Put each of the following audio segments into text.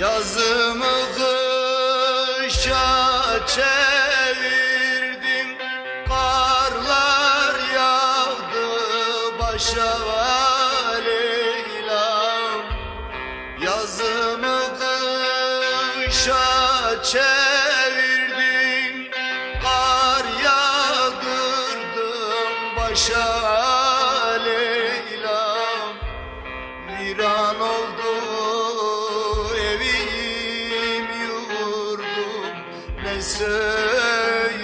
Yazımı kışa çevirdim. Karlar yağdı başa Leyla'm Yazımı kışa çevirdim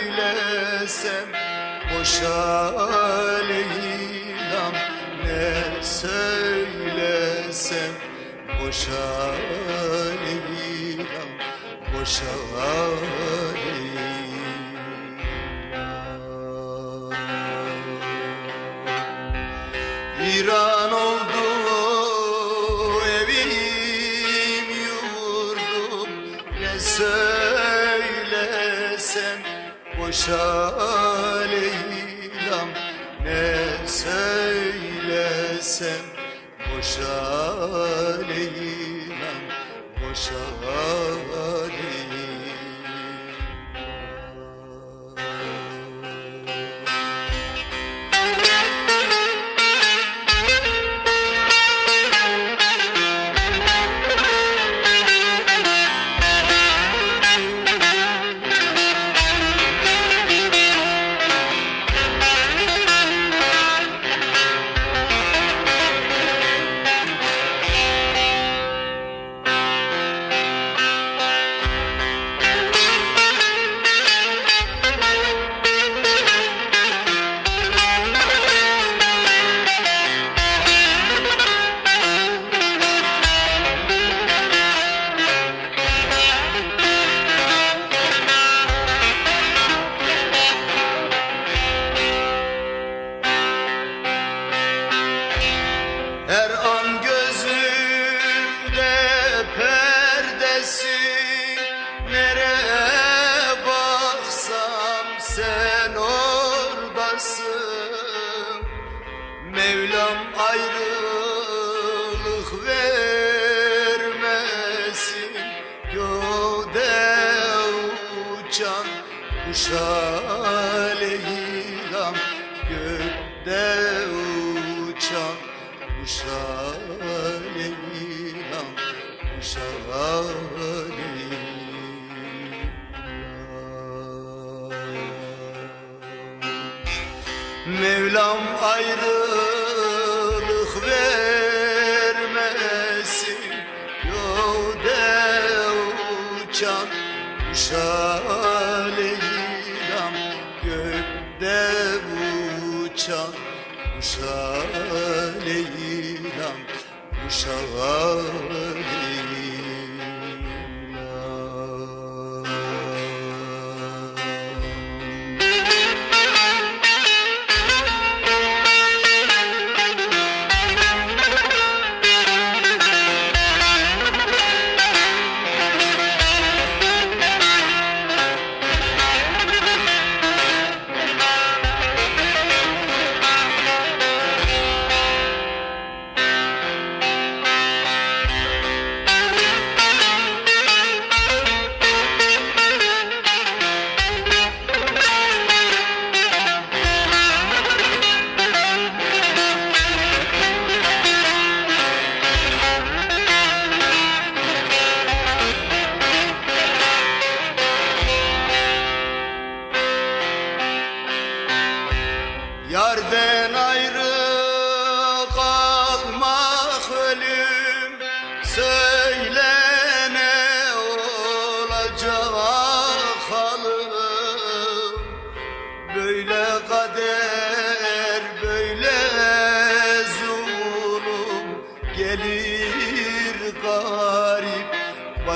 söylesem boşa Leyla'm Ne söylesem boşa Leyla'm Boşa Leyla'm Viran oldu evim yurdum Ne söylesem boşa Leyla'm Ne söylesem boşa Leyla'm Boşa Leyla'm Her an gözümde perdesi. Nereye baksam sen oradasın. Mevlam ayrılık vermesin. Göğde uçan kuşa Mevlam ayrılık vermesin Yolda uçan kuşa Leyla'm Gökte uçan kuşa Leyla'm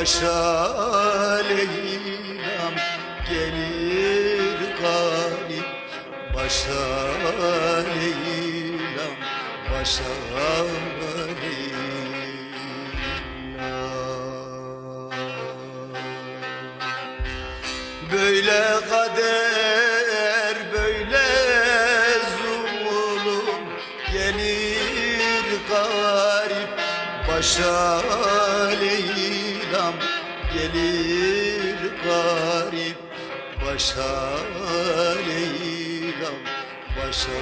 başa Leyla'm Gelir garip başa Leyla'm Başa Böyle kader böyle zulüm Gelir garip başa Leyla'm gelir garip Başa Leyla'm başa